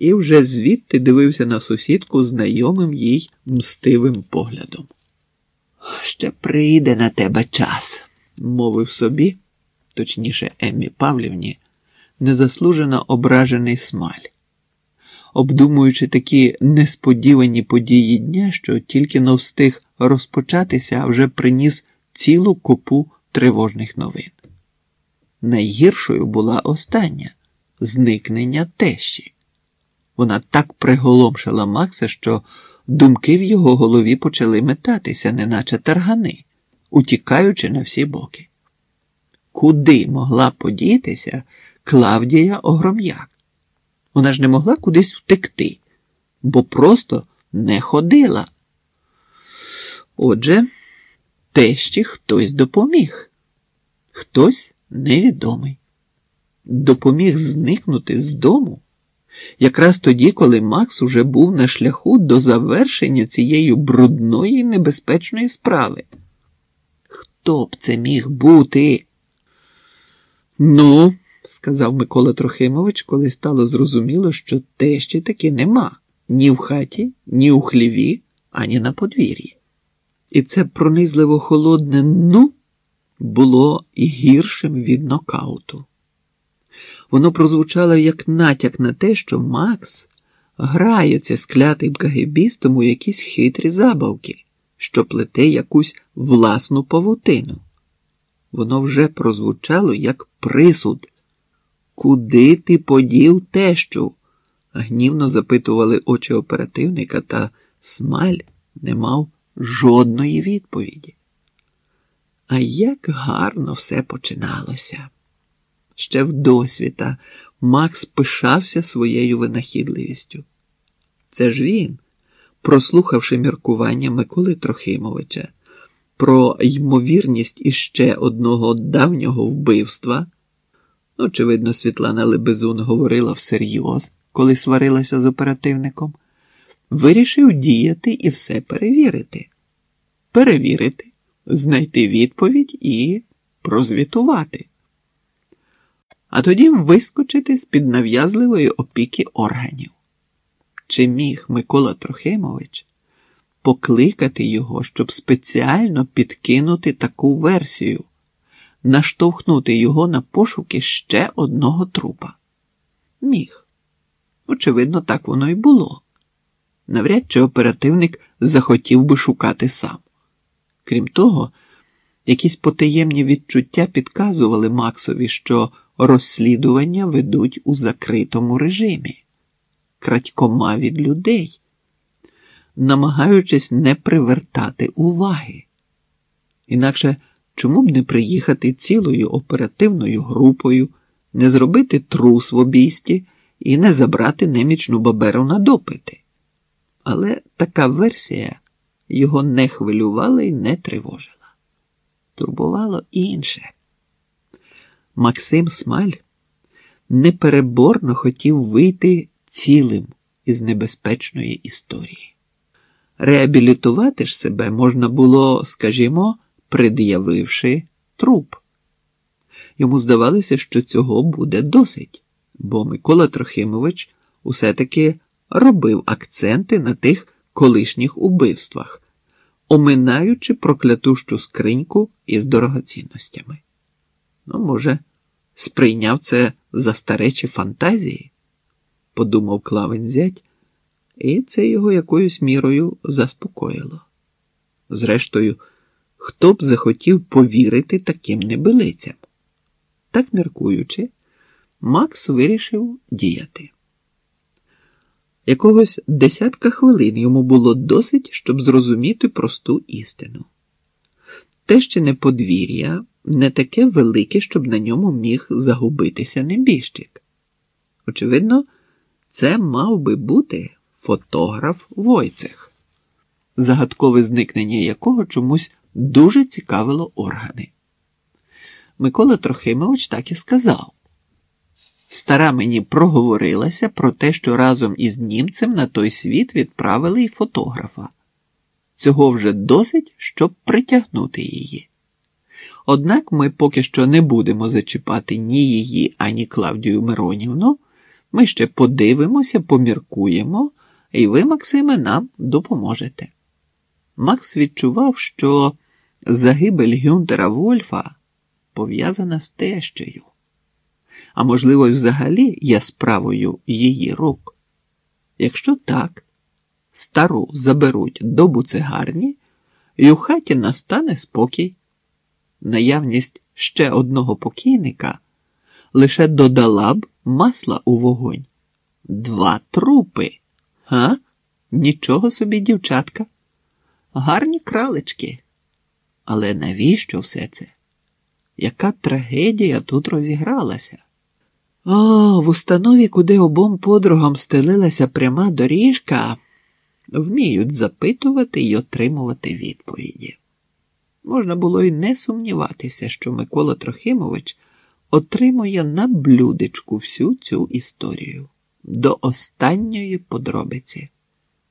і вже звідти дивився на сусідку знайомим їй мстивим поглядом. Ще прийде на тебе час, мовив собі, точніше, Еммі Павлівні, незаслужено ображений смаль, обдумуючи такі несподівані події дня, що тільки но встиг розпочатися, а вже приніс цілу купу тривожних новин. Найгіршою була остання зникнення тещі. Вона так приголомшила Макса, що думки в його голові почали метатися, неначе таргани, утікаючи на всі боки. Куди могла подітися Клавдія Огром'як? Вона ж не могла кудись втекти, бо просто не ходила. Отже, тещі хтось допоміг, хтось невідомий. Допоміг зникнути з дому якраз тоді, коли Макс уже був на шляху до завершення цієї брудної небезпечної справи. Хто б це міг бути? Ну, сказав Микола Трохимович, коли стало зрозуміло, що тещі таки нема ні в хаті, ні у хліві, ані на подвір'ї. І це пронизливо холодне ну було гіршим від нокауту. Воно прозвучало як натяк на те, що Макс грається з клятим кагебістом у якісь хитрі забавки, що плете якусь власну павутину. Воно вже прозвучало як присуд. Куди ти подів тещу? гнівно запитували очі оперативника, та смаль не мав жодної відповіді. А як гарно все починалося. Ще в досвіта Макс пишався своєю винахідливістю. Це ж він, прослухавши міркування Миколи Трохимовича про ймовірність іще одного давнього вбивства. Очевидно, Світлана Лебезун говорила всерйоз, коли сварилася з оперативником, вирішив діяти і все перевірити. Перевірити, знайти відповідь і прозвітувати а тоді вискочити з під нав'язливої опіки органів. Чи міг Микола Трохимович покликати його, щоб спеціально підкинути таку версію, наштовхнути його на пошуки ще одного трупа? Міг. Очевидно, так воно і було. Навряд чи оперативник захотів би шукати сам. Крім того, якісь потаємні відчуття підказували Максові, що розслідування ведуть у закритому режимі, крадькома від людей, намагаючись не привертати уваги. Інакше чому б не приїхати цілою оперативною групою, не зробити трус в обійсті і не забрати немічну баберу на допити? Але така версія його не хвилювала і не тривожила. Турбувало інше. Максим Смаль непереборно хотів вийти цілим із небезпечної історії. Реабілітувати ж себе можна було, скажімо, пред'явивши труп. Йому здавалося, що цього буде досить, бо Микола Трохимович усе-таки робив акценти на тих колишніх убивствах, оминаючи проклятущу скриньку із дорогоцінностями. Ну, може, сприйняв це за старечі фантазії, подумав клавень зять, і це його якоюсь мірою заспокоїло. Зрештою, хто б захотів повірити таким небилицям? Так міркуючи, Макс вирішив діяти. Якогось десятка хвилин йому було досить, щоб зрозуміти просту істину. Те ще не подвір'я не таке велике, щоб на ньому міг загубитися небіжчик. Очевидно, це мав би бути фотограф Войцех, загадкове зникнення якого чомусь дуже цікавило органи. Микола Трохимович так і сказав. Стара мені проговорилася про те, що разом із німцем на той світ відправили й фотографа. Цього вже досить, щоб притягнути її. Однак ми поки що не будемо зачіпати ні її, ані Клавдію Миронівну, Ми ще подивимося, поміркуємо, і ви, Максиме, нам допоможете. Макс відчував, що загибель Гюнтера Вольфа пов'язана з тещею, а можливо, взагалі є справою її рук. Якщо так, стару заберуть до буцегарні, і у хаті настане спокій. Наявність ще одного покійника лише додала б масла у вогонь. Два трупи. Га? Нічого собі, дівчатка. Гарні кралечки. Але навіщо все це? Яка трагедія тут розігралася? О, в установі, куди обом подругам стелилася пряма доріжка, вміють запитувати і отримувати відповіді. Можна було й не сумніватися, що Микола Трохимович отримує на блюдечку всю цю історію до останньої подробиці.